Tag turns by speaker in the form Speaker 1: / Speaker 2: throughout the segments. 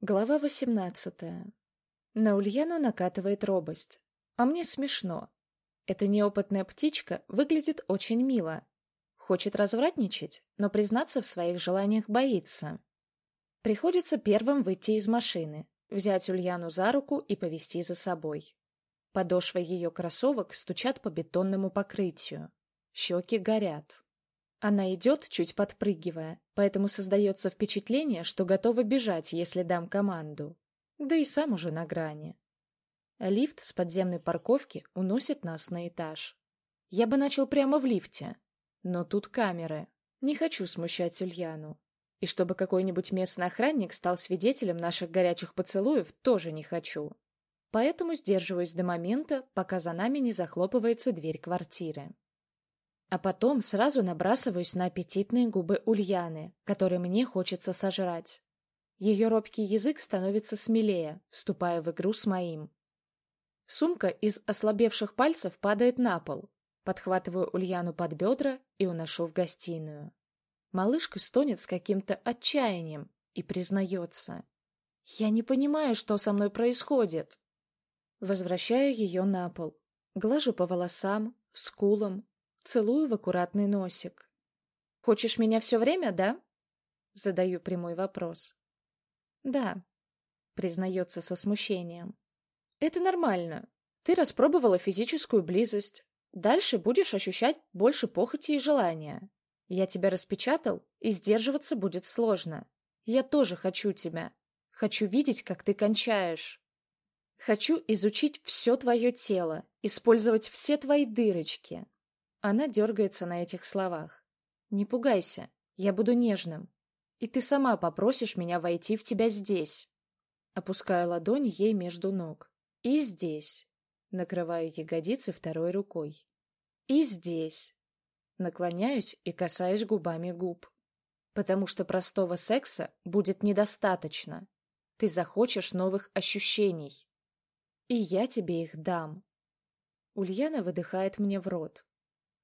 Speaker 1: Глава восемнадцатая. На Ульяну накатывает робость. А мне смешно. Эта неопытная птичка выглядит очень мило. Хочет развратничать, но признаться в своих желаниях боится. Приходится первым выйти из машины, взять Ульяну за руку и повести за собой. Подошвы ее кроссовок стучат по бетонному покрытию. Щеки горят. Она идет, чуть подпрыгивая, поэтому создается впечатление, что готова бежать, если дам команду. Да и сам уже на грани. Лифт с подземной парковки уносит нас на этаж. Я бы начал прямо в лифте. Но тут камеры. Не хочу смущать Ульяну. И чтобы какой-нибудь местный охранник стал свидетелем наших горячих поцелуев, тоже не хочу. Поэтому сдерживаюсь до момента, пока за нами не захлопывается дверь квартиры. А потом сразу набрасываюсь на аппетитные губы Ульяны, которые мне хочется сожрать. Ее робкий язык становится смелее, вступая в игру с моим. Сумка из ослабевших пальцев падает на пол. Подхватываю Ульяну под бедра и уношу в гостиную. Малышка стонет с каким-то отчаянием и признается. «Я не понимаю, что со мной происходит». Возвращаю ее на пол. Глажу по волосам, скулам, целую в аккуратный носик. «Хочешь меня все время, да?» Задаю прямой вопрос. «Да», — признается со смущением. «Это нормально. Ты распробовала физическую близость. Дальше будешь ощущать больше похоти и желания. Я тебя распечатал, и сдерживаться будет сложно. Я тоже хочу тебя. Хочу видеть, как ты кончаешь. Хочу изучить все твое тело, использовать все твои дырочки, она дергается на этих словах. «Не пугайся, я буду нежным. И ты сама попросишь меня войти в тебя здесь». Опускаю ладонь ей между ног. «И здесь». Накрываю ягодицы второй рукой. «И здесь». Наклоняюсь и касаюсь губами губ. Потому что простого секса будет недостаточно. Ты захочешь новых ощущений. И я тебе их дам. Ульяна выдыхает мне в рот.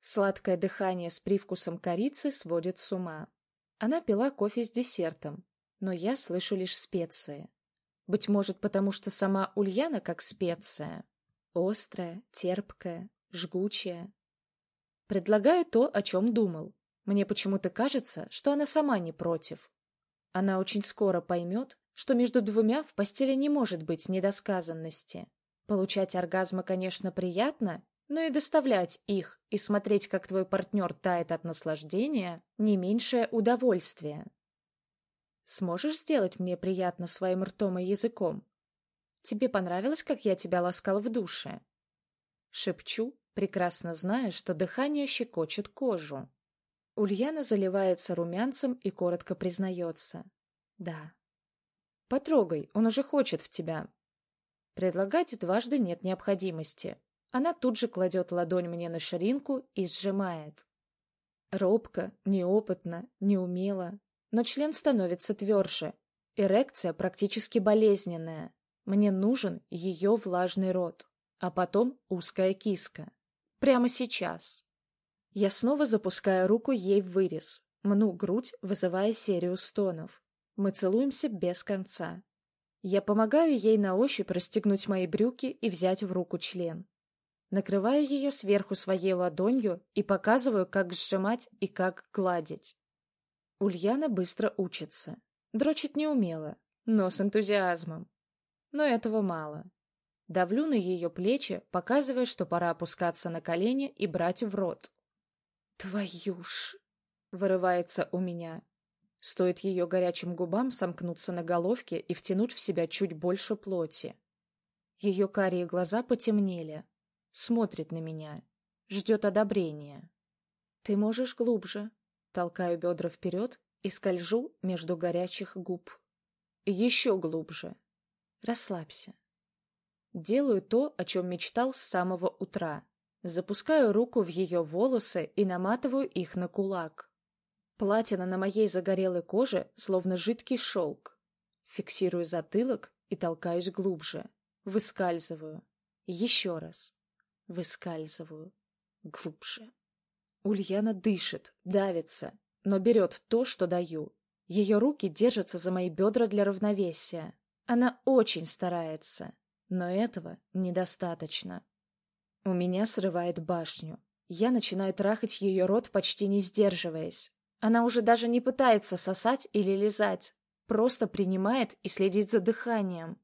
Speaker 1: Сладкое дыхание с привкусом корицы сводит с ума. Она пила кофе с десертом, но я слышу лишь специи. Быть может, потому что сама Ульяна как специя. Острая, терпкая, жгучая. Предлагаю то, о чем думал. Мне почему-то кажется, что она сама не против. Она очень скоро поймет, что между двумя в постели не может быть недосказанности. Получать оргазмы, конечно, приятно, но и доставлять их и смотреть, как твой партнер тает от наслаждения, не меньшее удовольствие. Сможешь сделать мне приятно своим ртом и языком? Тебе понравилось, как я тебя ласкал в душе? Шепчу, прекрасно зная, что дыхание щекочет кожу. Ульяна заливается румянцем и коротко признается. Да. Потрогай, он уже хочет в тебя. Предлагать дважды нет необходимости. Она тут же кладет ладонь мне на ширинку и сжимает. Робко, неопытно, неумело, но член становится тверже. Эрекция практически болезненная. Мне нужен ее влажный рот, а потом узкая киска. Прямо сейчас. Я снова запускаю руку ей в вырез, мну грудь, вызывая серию стонов. Мы целуемся без конца. Я помогаю ей на ощупь расстегнуть мои брюки и взять в руку член. Накрываю ее сверху своей ладонью и показываю, как сжимать и как гладить. Ульяна быстро учится. Дрочит неумело, но с энтузиазмом. Но этого мало. Давлю на ее плечи, показывая, что пора опускаться на колени и брать в рот. «Твою ж!» — вырывается у меня. Стоит ее горячим губам сомкнуться на головке и втянуть в себя чуть больше плоти. Ее карие глаза потемнели, смотрит на меня, ждет одобрения. «Ты можешь глубже», — толкаю бедра вперед и скольжу между горячих губ. «Еще глубже. Расслабься». Делаю то, о чем мечтал с самого утра. Запускаю руку в ее волосы и наматываю их на кулак. Платина на моей загорелой коже, словно жидкий шелк. Фиксирую затылок и толкаюсь глубже. Выскальзываю. Еще раз. Выскальзываю. Глубже. Ульяна дышит, давится, но берет то, что даю. Ее руки держатся за мои бедра для равновесия. Она очень старается, но этого недостаточно. У меня срывает башню. Я начинаю трахать ее рот, почти не сдерживаясь. Она уже даже не пытается сосать или лизать, просто принимает и следит за дыханием.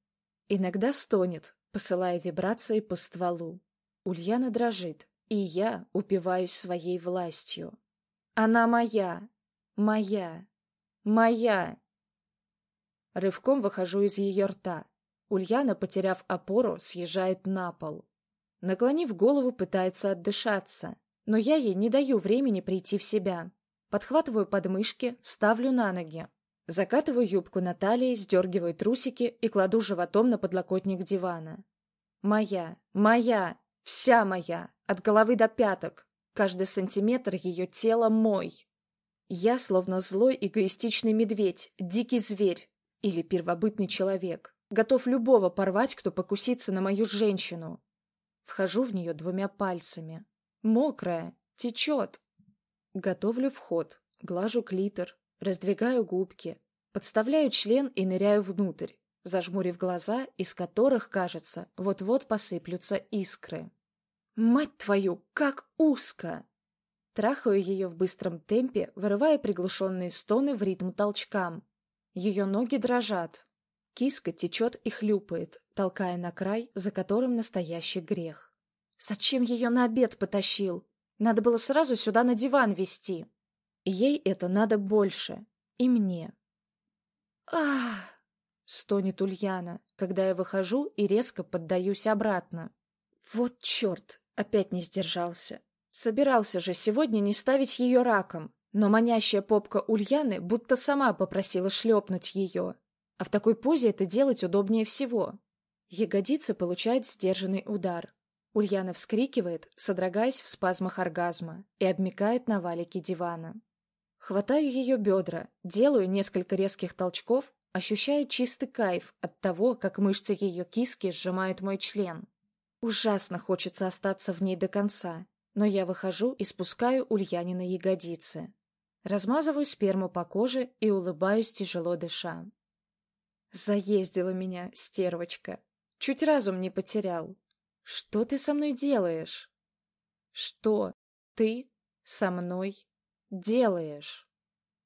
Speaker 1: Иногда стонет, посылая вибрации по стволу. Ульяна дрожит, и я упиваюсь своей властью. Она моя, моя, моя. Рывком выхожу из ее рта. Ульяна, потеряв опору, съезжает на пол. Наклонив голову, пытается отдышаться, но я ей не даю времени прийти в себя. Подхватываю подмышки, ставлю на ноги. Закатываю юбку на талии, сдергиваю трусики и кладу животом на подлокотник дивана. Моя, моя, вся моя, от головы до пяток. Каждый сантиметр ее тела мой. Я словно злой эгоистичный медведь, дикий зверь или первобытный человек, готов любого порвать, кто покусится на мою женщину. Вхожу в нее двумя пальцами. Мокрая, течет. Готовлю вход, глажу клитор, раздвигаю губки, подставляю член и ныряю внутрь, зажмурив глаза, из которых, кажется, вот-вот посыплются искры. Мать твою, как узко! Трахаю ее в быстром темпе, вырывая приглушенные стоны в ритм толчкам. Ее ноги дрожат. Киска течет и хлюпает, толкая на край, за которым настоящий грех. Зачем ее на обед потащил? Надо было сразу сюда на диван вести. Ей это надо больше. И мне. Ах! стонет Ульяна, когда я выхожу и резко поддаюсь обратно. Вот черт, опять не сдержался. Собирался же сегодня не ставить ее раком, но манящая попка Ульяны будто сама попросила шлепнуть ее. А в такой позе это делать удобнее всего. Ягодицы получают сдержанный удар. Ульяна вскрикивает, содрогаясь в спазмах оргазма, и обмикает на валике дивана. Хватаю ее бедра, делаю несколько резких толчков, ощущая чистый кайф от того, как мышцы ее киски сжимают мой член. Ужасно хочется остаться в ней до конца, но я выхожу и спускаю Ульяне на ягодицы. Размазываю сперму по коже и улыбаюсь, тяжело дыша. Заездила меня, стервочка. Чуть разум не потерял. Что ты со мной делаешь? Что ты со мной делаешь?